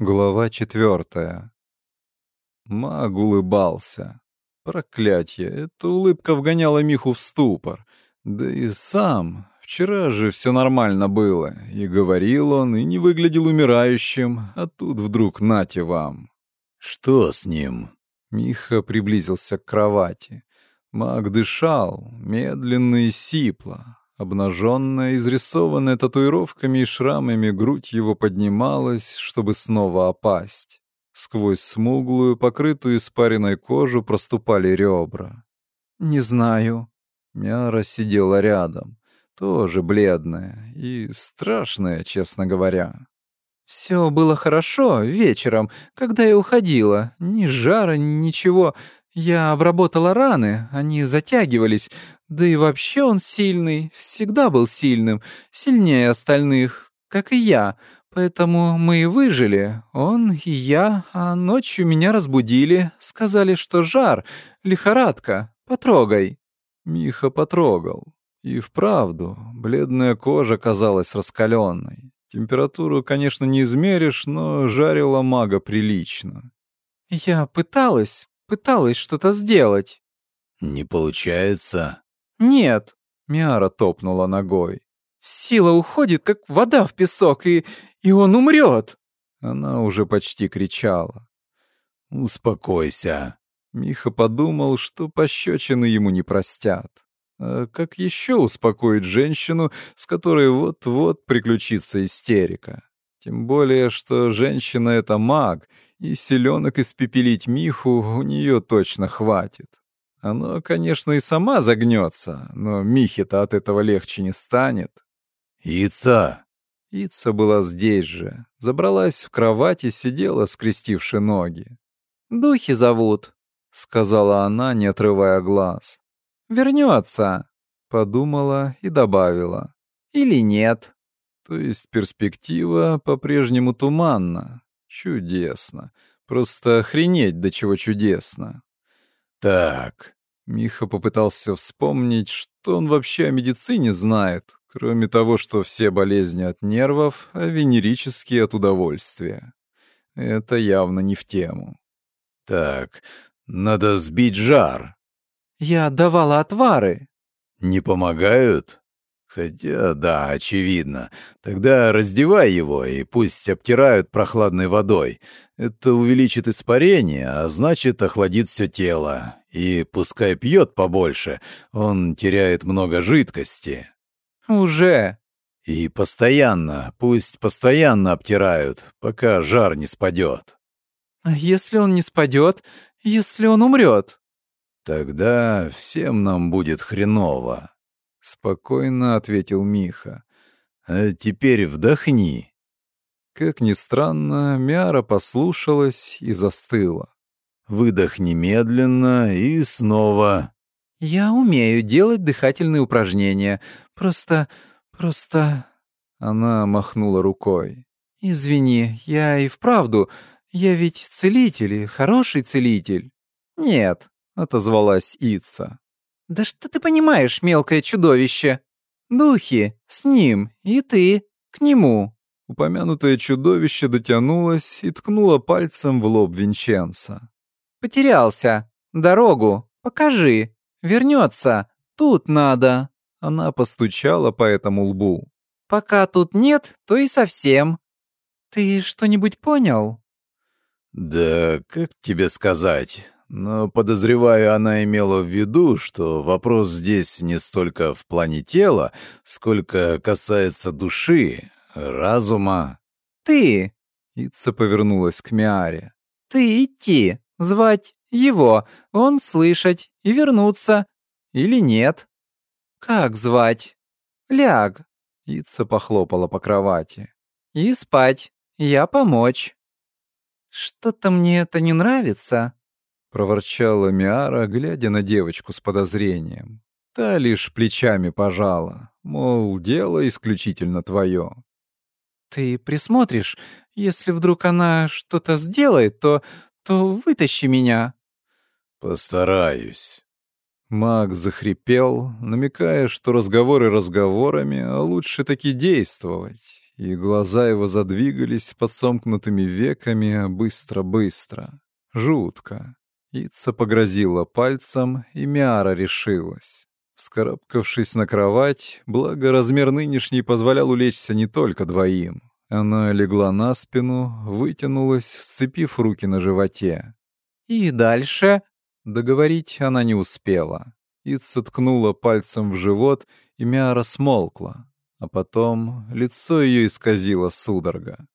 Глава четвертая. Маг улыбался. Проклятье, эта улыбка вгоняла Миху в ступор. Да и сам. Вчера же все нормально было. И говорил он, и не выглядел умирающим. А тут вдруг нате вам. «Что с ним?» Миха приблизился к кровати. Маг дышал, медленно и сипло. Обнаженная, изрисованная татуировками и шрамами, грудь его поднималась, чтобы снова опасть. Сквозь смуглую, покрытую испаренной кожу проступали ребра. «Не знаю». Мяра сидела рядом, тоже бледная и страшная, честно говоря. «Все было хорошо вечером, когда я уходила. Ни жара, ничего. Я обработала раны, они затягивались, да и вообще он сильный, всегда был сильным, сильнее остальных, как и я. Поэтому мы и выжили, он и я, а ночью меня разбудили, сказали, что жар, лихорадка, потрогай. Миха потрогал. И вправду, бледная кожа казалась раскаленной. Температуру, конечно, не измеришь, но жарила мага прилично. Я пыталась, Пыталась что-то сделать. Не получается. Нет. Миара топнула ногой. Сила уходит, как вода в песок, и... и он умрет. Она уже почти кричала. «Успокойся». Миха подумал, что пощечины ему не простят. А как еще успокоить женщину, с которой вот-вот приключится истерика? Тем более, что женщина — это маг, и селенок испепелить Миху у нее точно хватит. Оно, конечно, и сама загнется, но Михе-то от этого легче не станет. «Ица!» Ица была здесь же, забралась в кровать и сидела, скрестивши ноги. «Духи зовут», — сказала она, не отрывая глаз. «Вернется», — подумала и добавила. «Или нет». То есть перспектива по-прежнему туманна. Чудесно. Просто охренеть до чего чудесно. Так, Миха попытался вспомнить, что он вообще о медицине знает, кроме того, что все болезни от нервов, а венерические от удовольствия. Это явно не в тему. Так, надо сбить жар. Я давала отвары. Не помогают? Хотя, да, очевидно. Тогда раздевай его и пусть обтирают прохладной водой. Это увеличит испарение, а значит, охладит все тело. И пускай пьет побольше, он теряет много жидкости. Уже. И постоянно, пусть постоянно обтирают, пока жар не спадет. А если он не спадет, если он умрет? Тогда всем нам будет хреново. — спокойно ответил Миха. «А теперь вдохни». Как ни странно, Мяра послушалась и застыла. «Выдохни медленно и снова». «Я умею делать дыхательные упражнения. Просто... просто...» Она махнула рукой. «Извини, я и вправду... Я ведь целитель хороший целитель». «Нет», — отозвалась Ица. «Да что ты понимаешь, мелкое чудовище? Духи, с ним, и ты, к нему». Упомянутое чудовище дотянулось и ткнуло пальцем в лоб Винченца. «Потерялся. Дорогу. Покажи. Вернется. Тут надо». Она постучала по этому лбу. «Пока тут нет, то и совсем. Ты что-нибудь понял?» «Да как тебе сказать? Но, подозреваю, она имела в виду, что вопрос здесь не столько в плане тела, сколько касается души, разума. «Ты!» — Ица повернулась к Миаре. «Ты идти, звать его, он слышать и вернуться. Или нет?» «Как звать?» «Ляг!» — Ица похлопала по кровати. «И спать. Я помочь». «Что-то мне это не нравится», — проворчала Миара, глядя на девочку с подозрением. Та лишь плечами пожала, мол, дело исключительно твое. «Ты присмотришь? Если вдруг она что-то сделает, то... то вытащи меня». «Постараюсь». Маг захрипел, намекая, что разговоры разговорами, а лучше таки действовать. и глаза его задвигались под сомкнутыми веками быстро-быстро. Жутко. Ица погрозила пальцем, и Миара решилась. Вскарабкавшись на кровать, благо размер нынешний позволял улечься не только двоим. Она легла на спину, вытянулась, сцепив руки на животе. «И дальше?» Договорить она не успела. Ица ткнула пальцем в живот, и Миара смолкла. А потом лицо ее исказило судорога.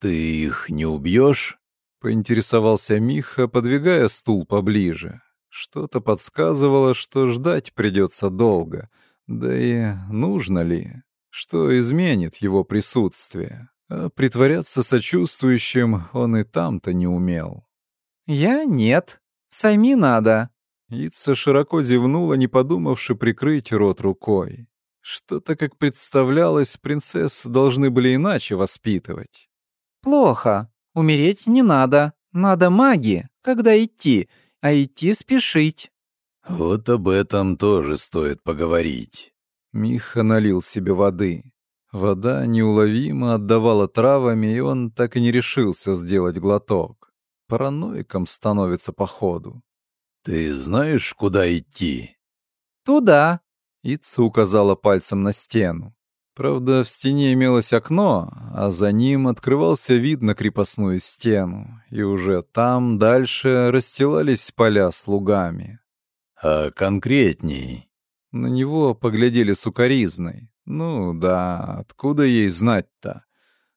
«Ты их не убьешь?» — поинтересовался Миха, подвигая стул поближе. Что-то подсказывало, что ждать придется долго. Да и нужно ли? Что изменит его присутствие? А притворяться сочувствующим он и там-то не умел. «Я нет. Сами надо». Ица широко зевнула, не подумавши прикрыть рот рукой. Что-то, как представлялось, принцесс должны были иначе воспитывать. «Плохо. Умереть не надо. Надо маги. Когда идти? А идти спешить». «Вот об этом тоже стоит поговорить». Миха налил себе воды. Вода неуловимо отдавала травами, и он так и не решился сделать глоток. Параноиком становится походу. «Ты знаешь, куда идти?» «Туда», Ица указала пальцем на стену. Правда, в стене имелось окно, а за ним открывался вид на крепостную стену, и уже там дальше расстилались поля с лугами. «А конкретней?» На него поглядели сукоризной. «Ну да, откуда ей знать-то?»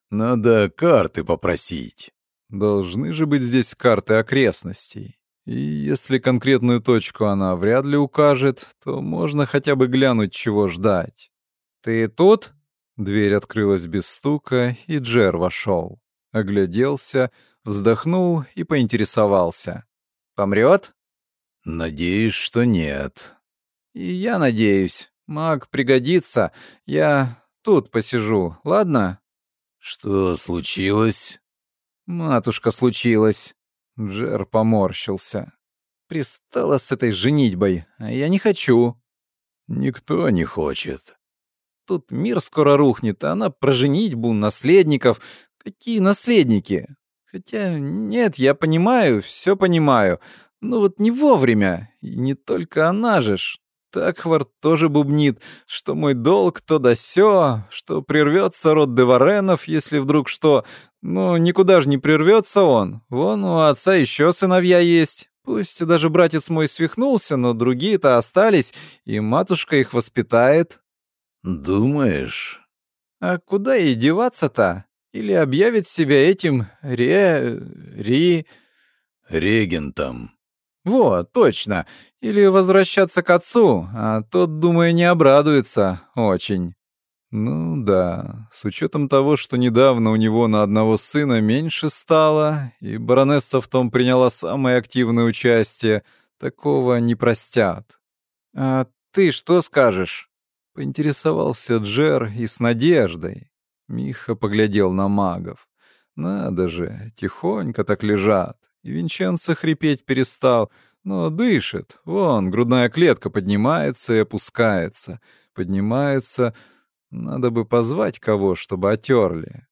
«Надо карты попросить». «Должны же быть здесь карты окрестностей». И если конкретную точку она вряд ли укажет, то можно хотя бы глянуть, чего ждать. «Ты тут?» Дверь открылась без стука, и Джер вошел. Огляделся, вздохнул и поинтересовался. «Помрет?» «Надеюсь, что нет». «И я надеюсь. Маг пригодится. Я тут посижу, ладно?» «Что случилось?» «Матушка, случилось. Джер поморщился. «Пристала с этой женитьбой, а я не хочу». «Никто не хочет». «Тут мир скоро рухнет, а она про женитьбу, наследников. Какие наследники? Хотя нет, я понимаю, все понимаю. Но вот не вовремя. И не только она же ж. Такхвард тоже бубнит, что мой долг то да сё, что прервется род Деваренов, если вдруг что, ну, никуда же не прервется он. Вон у отца еще сыновья есть. Пусть даже братец мой свихнулся, но другие-то остались, и матушка их воспитает. Думаешь? А куда ей деваться-то? Или объявит себя этим ре... ри... Регентом. Вот, точно. Или возвращаться к отцу, а тот, думаю, не обрадуется очень. Ну да, с учетом того, что недавно у него на одного сына меньше стало, и баронесса в том приняла самое активное участие, такого не простят. «А ты что скажешь?» — поинтересовался Джер и с надеждой. Миха поглядел на магов. «Надо же, тихонько так лежат». И Винченцо хрипеть перестал, но дышит. Вон, грудная клетка поднимается и опускается. Поднимается надо бы позвать кого, чтобы отерли.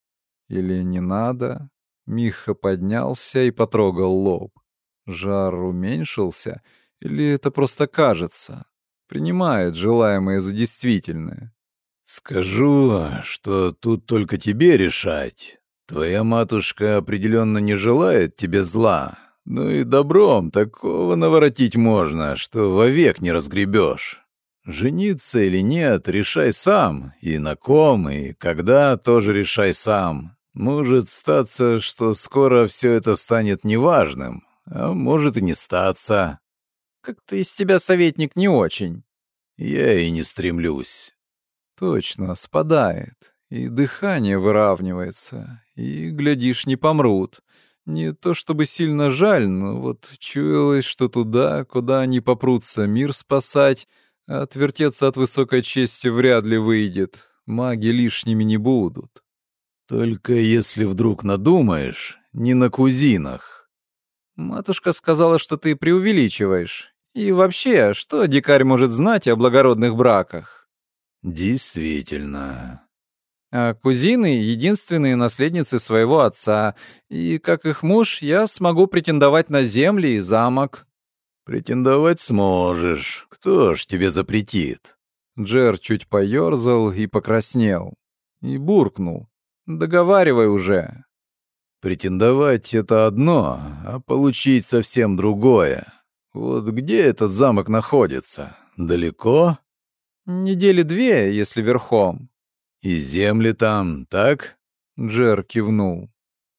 Или не надо? Миха поднялся и потрогал лоб. Жар уменьшился? Или это просто кажется? Принимает желаемое за действительное. «Скажу, что тут только тебе решать. Твоя матушка определенно не желает тебе зла. Ну и добром такого наворотить можно, что вовек не разгребешь. Жениться или нет, решай сам. И на ком, и когда тоже решай сам. Может статься, что скоро все это станет неважным, а может и не статься. Как-то из тебя советник не очень. Я и не стремлюсь. Точно, спадает. И дыхание выравнивается. И, глядишь, не помрут. Не то чтобы сильно жаль, но вот чуялось, что туда, куда они попрутся мир спасать, Отвертеться от высокой чести вряд ли выйдет. Маги лишними не будут. Только если вдруг надумаешь, не на кузинах. Матушка сказала, что ты преувеличиваешь. И вообще, что дикарь может знать о благородных браках? Действительно. А кузины — единственные наследницы своего отца, и, как их муж, я смогу претендовать на земли и замок». «Претендовать сможешь. Кто ж тебе запретит?» Джер чуть поёрзал и покраснел. И буркнул. «Договаривай уже». «Претендовать — это одно, а получить совсем другое. Вот где этот замок находится? Далеко?» «Недели две, если верхом». «И земли там, так?» Джер кивнул.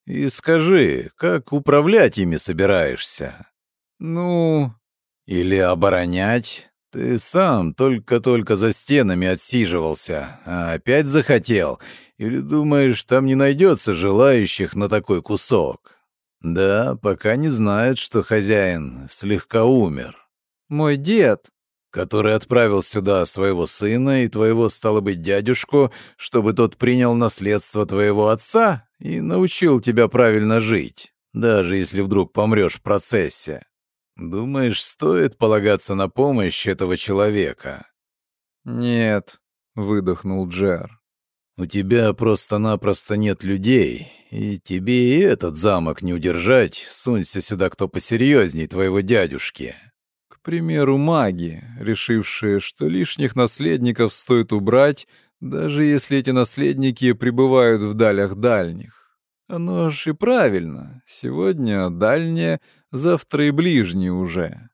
«И скажи, как управлять ими собираешься?» «Ну...» «Или оборонять? Ты сам только-только за стенами отсиживался, а опять захотел? Или думаешь, там не найдется желающих на такой кусок?» «Да, пока не знают, что хозяин слегка умер». «Мой дед...» который отправил сюда своего сына и твоего, стало быть, дядюшку, чтобы тот принял наследство твоего отца и научил тебя правильно жить, даже если вдруг помрешь в процессе. Думаешь, стоит полагаться на помощь этого человека? Нет, выдохнул Джер. У тебя просто-напросто нет людей, и тебе и этот замок не удержать, сунься сюда кто посерьезней твоего дядюшки примеру, маги, решившие, что лишних наследников стоит убрать, даже если эти наследники пребывают в далях дальних. Оно ж и правильно. Сегодня дальние, завтра и ближние уже.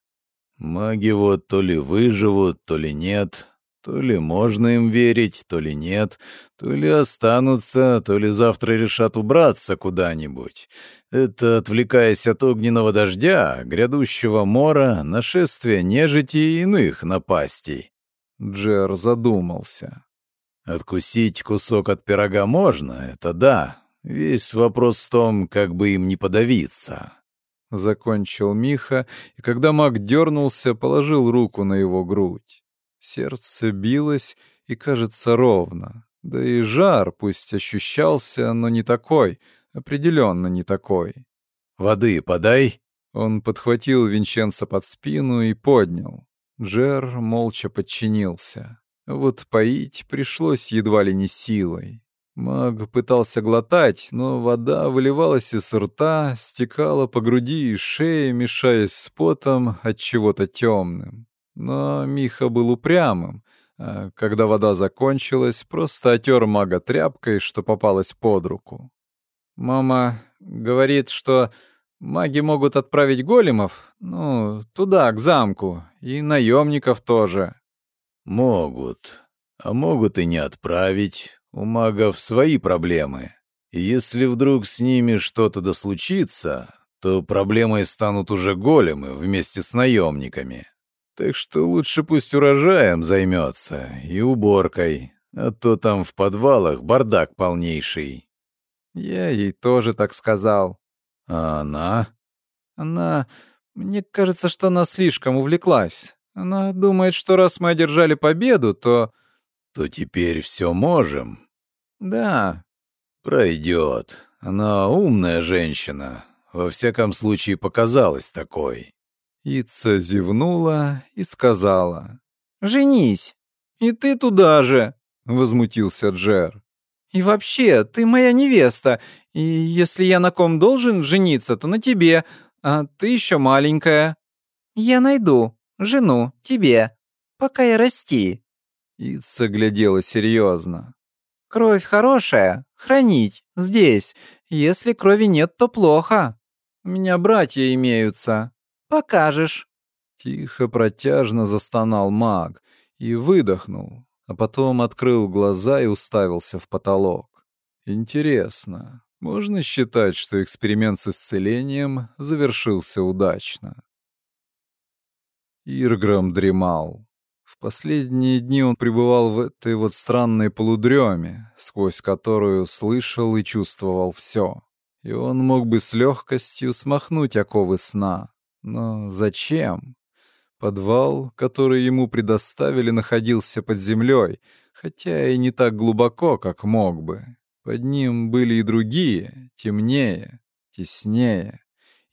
Маги вот то ли выживут, то ли нет, то ли можно им верить, то ли нет, то ли останутся, то ли завтра решат убраться куда-нибудь. Это, отвлекаясь от огненного дождя, грядущего мора, нашествия нежити и иных напастей. Джер задумался. Откусить кусок от пирога можно, это да. Весь вопрос в том, как бы им не подавиться. Закончил Миха, и когда маг дернулся, положил руку на его грудь. Сердце билось и, кажется, ровно. Да и жар, пусть ощущался, но не такой, определенно не такой. «Воды подай!» Он подхватил Винченца под спину и поднял. Джер молча подчинился. Вот поить пришлось едва ли не силой. Маг пытался глотать, но вода выливалась из рта, стекала по груди и шее, мешаясь с потом от чего-то темным. Но Миха был упрямым. А когда вода закончилась, просто отер мага тряпкой, что попалась под руку. «Мама говорит, что маги могут отправить големов, ну, туда, к замку, и наемников тоже». «Могут. А могут и не отправить. У магов свои проблемы. если вдруг с ними что-то да случится, то проблемой станут уже големы вместе с наемниками. Так что лучше пусть урожаем займется и уборкой, а то там в подвалах бардак полнейший. Я ей тоже так сказал. А она? Она... Мне кажется, что она слишком увлеклась. Она думает, что раз мы одержали победу, то... То теперь все можем? Да. Пройдет. Она умная женщина. Во всяком случае, показалась такой. Ица зевнула и сказала. «Женись! И ты туда же!» — возмутился Джер. «И вообще, ты моя невеста, и если я на ком должен жениться, то на тебе, а ты еще маленькая». «Я найду жену тебе, пока я расти». Ица глядела серьезно. «Кровь хорошая, хранить, здесь. Если крови нет, то плохо. У меня братья имеются, Покажешь. Тихо, протяжно застонал маг и выдохнул, а потом открыл глаза и уставился в потолок. Интересно, можно считать, что эксперимент с исцелением завершился удачно? Ирграм дремал. В последние дни он пребывал в этой вот странной полудреме, сквозь которую слышал и чувствовал все. И он мог бы с легкостью смахнуть оковы сна, но зачем? Подвал, который ему предоставили, находился под землей, хотя и не так глубоко, как мог бы. Под ним были и другие, темнее, теснее,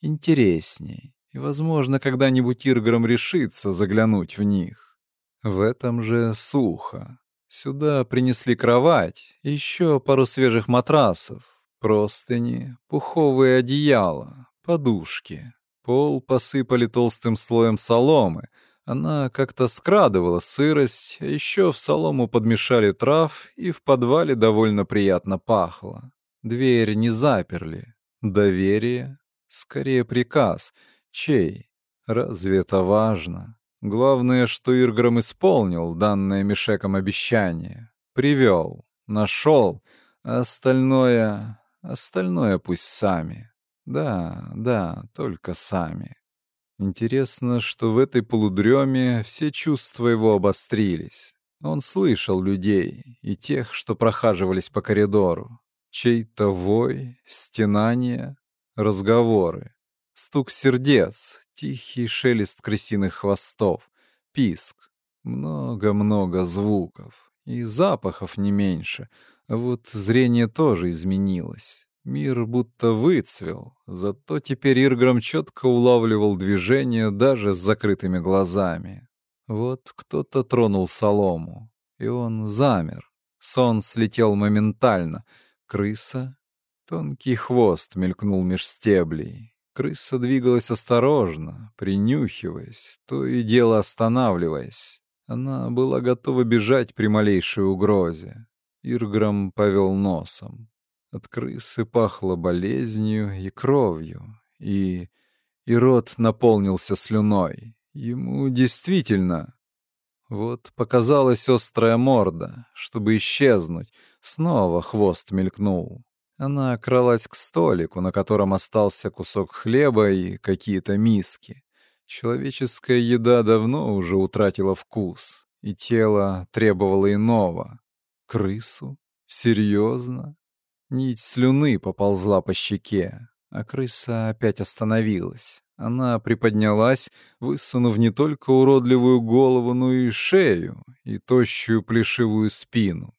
интересней. И, возможно, когда-нибудь Ирграм решится заглянуть в них. В этом же сухо. Сюда принесли кровать, еще пару свежих матрасов, простыни, пуховые одеяла, подушки. Пол посыпали толстым слоем соломы. Она как-то скрадывала сырость, а еще в солому подмешали трав, и в подвале довольно приятно пахло. Дверь не заперли. Доверие? Скорее приказ. Чей? Разве это важно? Главное, что Ирграм исполнил данное Мишеком обещание. Привел, нашел, а остальное... Остальное пусть сами. Да, да, только сами. Интересно, что в этой полудреме все чувства его обострились. Он слышал людей и тех, что прохаживались по коридору. Чей-то вой, стенание, разговоры. Стук сердец, тихий шелест крысиных хвостов, писк. Много-много звуков. И запахов не меньше. А вот зрение тоже изменилось. Мир будто выцвел, зато теперь Ирграм четко улавливал движение даже с закрытыми глазами. Вот кто-то тронул солому, и он замер. Сон слетел моментально. Крыса? Тонкий хвост мелькнул меж стеблей. Крыса двигалась осторожно, принюхиваясь, то и дело останавливаясь. Она была готова бежать при малейшей угрозе. Ирграм повел носом. От крысы пахло болезнью и кровью, и... и рот наполнился слюной. Ему действительно... Вот показалась острая морда, чтобы исчезнуть. Снова хвост мелькнул. Она кралась к столику, на котором остался кусок хлеба и какие-то миски. Человеческая еда давно уже утратила вкус, и тело требовало иного. Крысу? Серьезно? Нить слюны поползла по щеке, а крыса опять остановилась. Она приподнялась, высунув не только уродливую голову, но и шею, и тощую плешивую спину.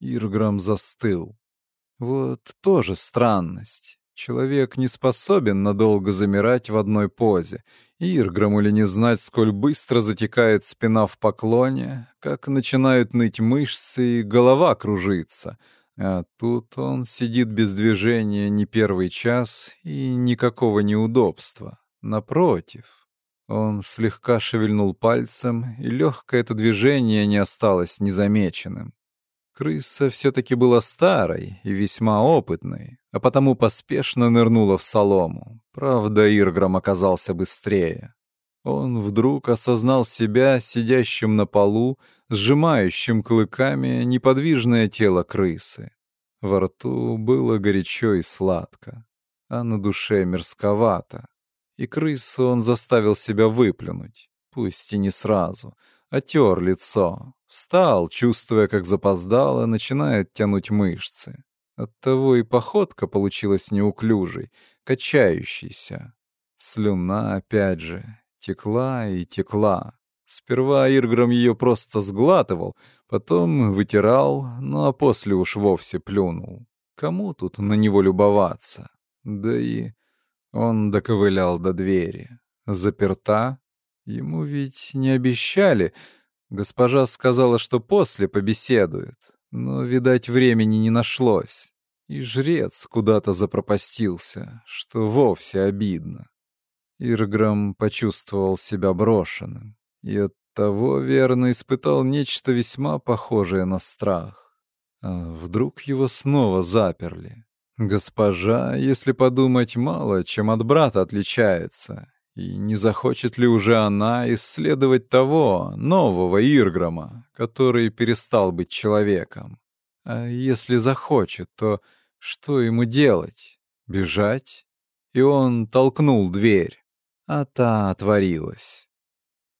Ирграм застыл. Вот тоже странность. Человек не способен надолго замирать в одной позе. Ирграму ли не знать, сколь быстро затекает спина в поклоне, как начинают ныть мышцы и голова кружится — а тут он сидит без движения не первый час и никакого неудобства. Напротив, он слегка шевельнул пальцем, и легкое это движение не осталось незамеченным. Крыса все-таки была старой и весьма опытной, а потому поспешно нырнула в солому. Правда, Ирграм оказался быстрее. Он вдруг осознал себя сидящим на полу, сжимающим клыками неподвижное тело крысы. Во рту было горячо и сладко, а на душе мерзковато. И крысу он заставил себя выплюнуть, пусть и не сразу, отер лицо, встал, чувствуя, как запоздало, начинает тянуть мышцы. Оттого и походка получилась неуклюжей, качающейся. Слюна, опять же, текла и текла. Сперва Ирграм ее просто сглатывал, потом вытирал, ну а после уж вовсе плюнул. Кому тут на него любоваться? Да и он доковылял до двери. Заперта? Ему ведь не обещали. Госпожа сказала, что после побеседует, но, видать, времени не нашлось. И жрец куда-то запропастился, что вовсе обидно. Ирграм почувствовал себя брошенным и оттого верно испытал нечто весьма похожее на страх. А вдруг его снова заперли? Госпожа, если подумать, мало чем от брата отличается. И не захочет ли уже она исследовать того, нового Ирграма, который перестал быть человеком? А если захочет, то что ему делать? Бежать? И он толкнул дверь, а та отворилась.